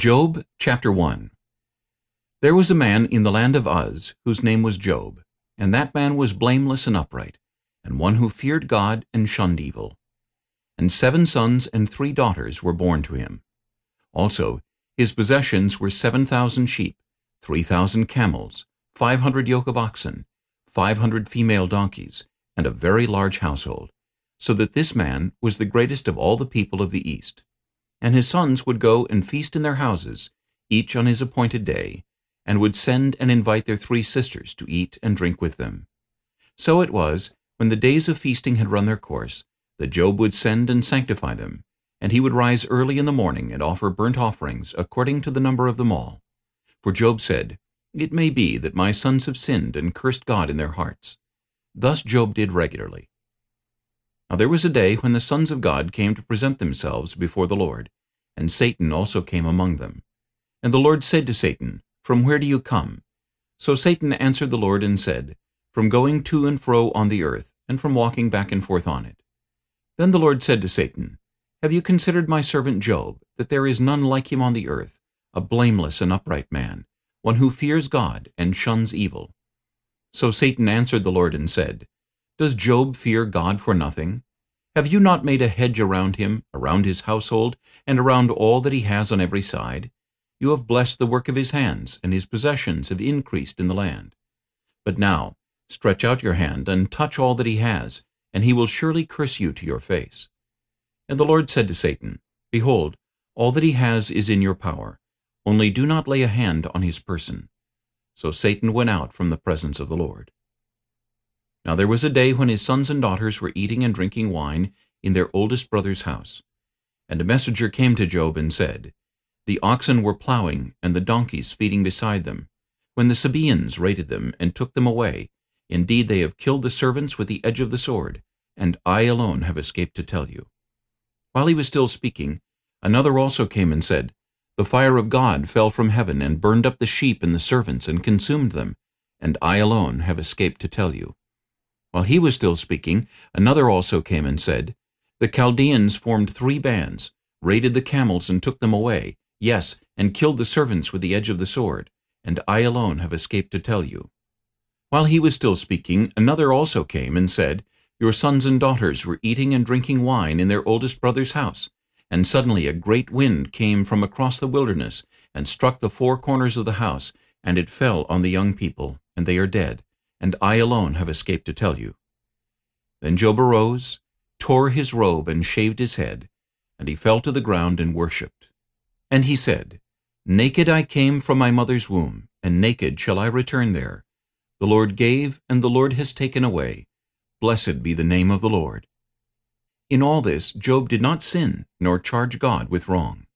Job chapter 1 There was a man in the land of Uz, whose name was Job, and that man was blameless and upright, and one who feared God and shunned evil. And seven sons and three daughters were born to him. Also his possessions were seven thousand sheep, three thousand camels, five hundred yoke of oxen, five hundred female donkeys, and a very large household, so that this man was the greatest of all the people of the East. And his sons would go and feast in their houses, each on his appointed day, and would send and invite their three sisters to eat and drink with them. So it was, when the days of feasting had run their course, that Job would send and sanctify them, and he would rise early in the morning and offer burnt offerings according to the number of them all. For Job said, It may be that my sons have sinned and cursed God in their hearts. Thus Job did regularly. Now there was a day when the sons of God came to present themselves before the Lord, and Satan also came among them. And the Lord said to Satan, From where do you come? So Satan answered the Lord and said, From going to and fro on the earth, and from walking back and forth on it. Then the Lord said to Satan, Have you considered my servant Job, that there is none like him on the earth, a blameless and upright man, one who fears God and shuns evil? So Satan answered the Lord and said, does Job fear God for nothing? Have you not made a hedge around him, around his household, and around all that he has on every side? You have blessed the work of his hands, and his possessions have increased in the land. But now stretch out your hand, and touch all that he has, and he will surely curse you to your face. And the Lord said to Satan, Behold, all that he has is in your power, only do not lay a hand on his person. So Satan went out from the presence of the Lord. Now there was a day when his sons and daughters were eating and drinking wine in their oldest brother's house. And a messenger came to Job and said, The oxen were plowing, and the donkeys feeding beside them, when the Sabaeans raided them and took them away. Indeed, they have killed the servants with the edge of the sword, and I alone have escaped to tell you. While he was still speaking, another also came and said, The fire of God fell from heaven and burned up the sheep and the servants and consumed them, and I alone have escaped to tell you. While he was still speaking, another also came and said, The Chaldeans formed three bands, raided the camels and took them away, yes, and killed the servants with the edge of the sword, and I alone have escaped to tell you. While he was still speaking, another also came and said, Your sons and daughters were eating and drinking wine in their oldest brother's house, and suddenly a great wind came from across the wilderness, and struck the four corners of the house, and it fell on the young people, and they are dead and I alone have escaped to tell you. Then Job arose, tore his robe, and shaved his head, and he fell to the ground and worshipped. And he said, Naked I came from my mother's womb, and naked shall I return there. The Lord gave, and the Lord has taken away. Blessed be the name of the Lord. In all this Job did not sin, nor charge God with wrong.